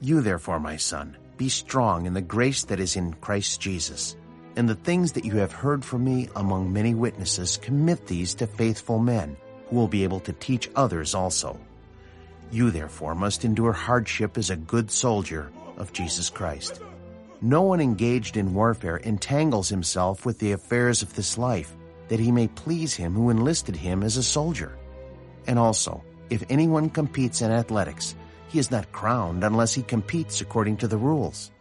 You therefore, my son, be strong in the grace that is in Christ Jesus. And the things that you have heard from me among many witnesses, commit these to faithful men, who will be able to teach others also. You therefore must endure hardship as a good soldier of Jesus Christ. No one engaged in warfare entangles himself with the affairs of this life, that he may please him who enlisted him as a soldier. And also, if anyone competes in athletics, he is not crowned unless he competes according to the rules.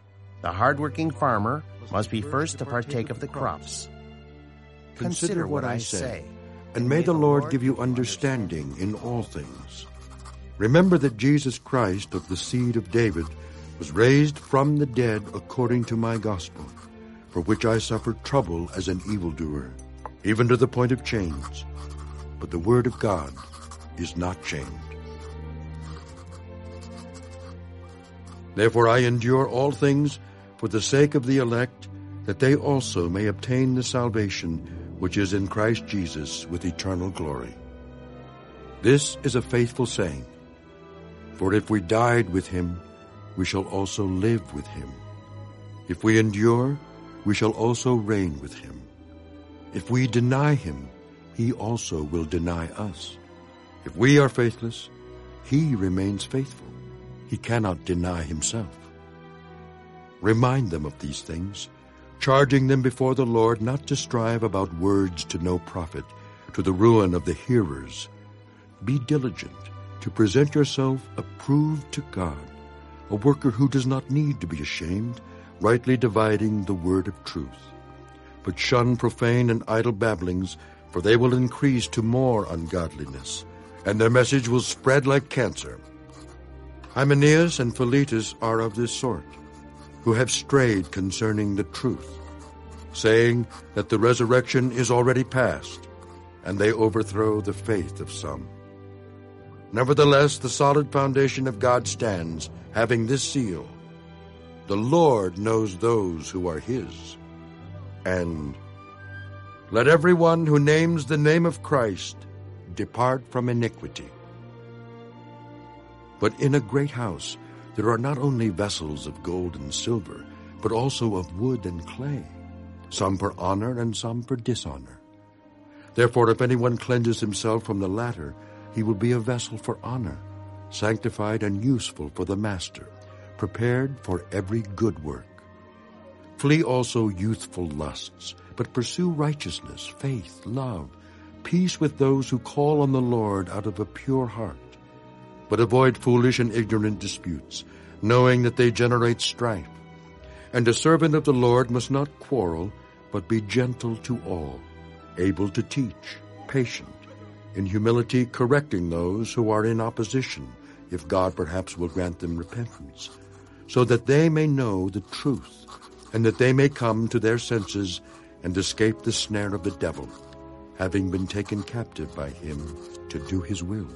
The hardworking farmer must be first to partake of the crops. Consider what I say, and may the Lord give you understanding in all things. Remember that Jesus Christ of the seed of David was raised from the dead according to my gospel, for which I suffered trouble as an evildoer, even to the point of chains. But the word of God is not chained. Therefore I endure all things for the sake of the elect, that they also may obtain the salvation which is in Christ Jesus with eternal glory. This is a faithful saying, for if we died with him, we shall also live with him. If we endure, we shall also reign with him. If we deny him, he also will deny us. If we are faithless, he remains faithful. He cannot deny himself. Remind them of these things, charging them before the Lord not to strive about words to no profit, to the ruin of the hearers. Be diligent to present yourself approved to God, a worker who does not need to be ashamed, rightly dividing the word of truth. But shun profane and idle babblings, for they will increase to more ungodliness, and their message will spread like cancer. Hymenaeus and Philetus are of this sort, who have strayed concerning the truth, saying that the resurrection is already past, and they overthrow the faith of some. Nevertheless, the solid foundation of God stands, having this seal The Lord knows those who are his. And let everyone who names the name of Christ depart from iniquity. But in a great house there are not only vessels of gold and silver, but also of wood and clay, some for honor and some for dishonor. Therefore, if anyone cleanses himself from the latter, he will be a vessel for honor, sanctified and useful for the master, prepared for every good work. Flee also youthful lusts, but pursue righteousness, faith, love, peace with those who call on the Lord out of a pure heart. But avoid foolish and ignorant disputes, knowing that they generate strife. And a servant of the Lord must not quarrel, but be gentle to all, able to teach, patient, in humility correcting those who are in opposition, if God perhaps will grant them repentance, so that they may know the truth, and that they may come to their senses and escape the snare of the devil, having been taken captive by him to do his will.